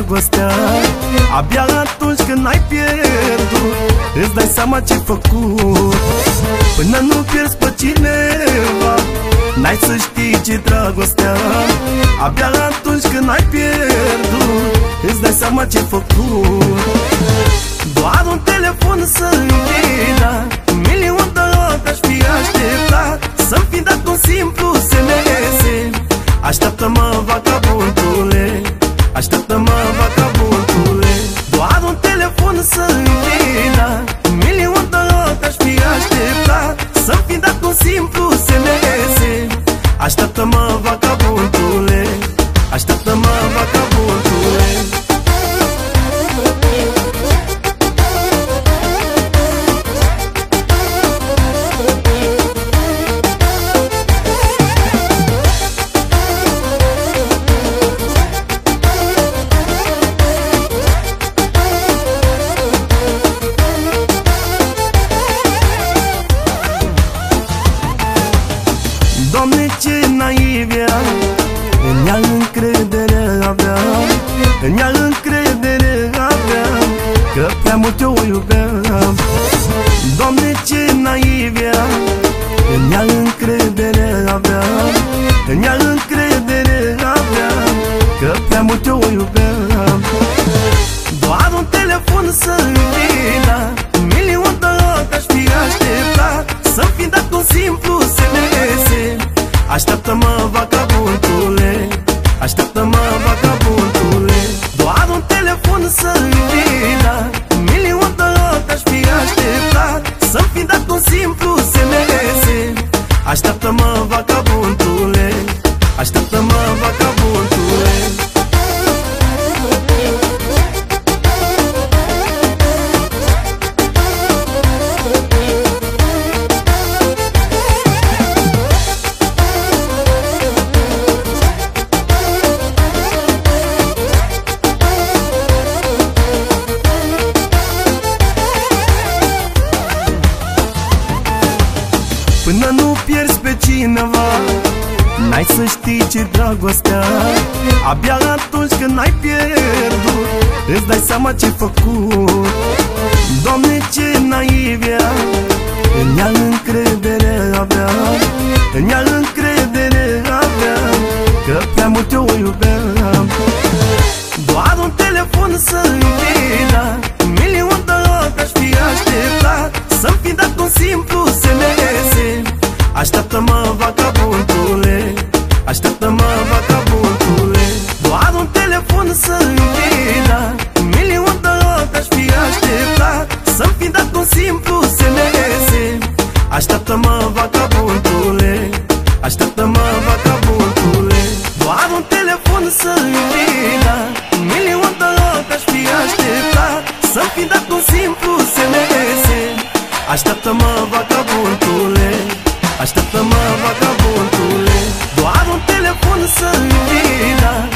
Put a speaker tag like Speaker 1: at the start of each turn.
Speaker 1: dragostea. Abia atunci când ai pierdut Îți dai seama ce făcut. Până nu pierzi pe cineva N-ai să știi ce dragostea. Abia atunci când ai pierdut Îți dai seama ce făcut. Doar un telefon să-mi vină Un milion de ori aș fi așteptat. Să-mi fi dat un simplu SMS Așteaptă-mă, vagabundule Așteaptă-mă, vagabundule Doar un telefon să-mi vină naiv era În ea încredere aveam În ea încredere aveam Că prea mult eu o iubeam. Doamne, ce naiv era În ea încredere aveam În ea încredere aveam Că prea mult eu o iubeam. Doar un telefon să-mi vină Un milion de ori aș fi așteptat Să-mi fi dat un simplu SMS Așteaptă-mă, vagabundule Până nu pierzi pe cineva N-ai să știi ce dragostea. Abia atunci când ai pierdut Îți dai seama ce făcut. Doamne, ce naiv era În ea încredere avea În ea încredere avea Că prea mult eu o iubeam. Doar un telefon să-mi vină Așteaptă-mă, vagabundule Așteaptă-mă, vagabundule Doar un telefon să-mi vină Un milion de ori aș fi așteptat Să-mi fi dat un simplu SMS Așteaptă-mă, vagabundule Așteaptă-mă, vagabundule Doar un telefon să-mi vină Un milion de ori aș fi așteptat Să-mi fi dat un simplu SMS Așteaptă-mă, vagabundule Așteaptă-mă, vagabundule Doar un telefon să-mi vină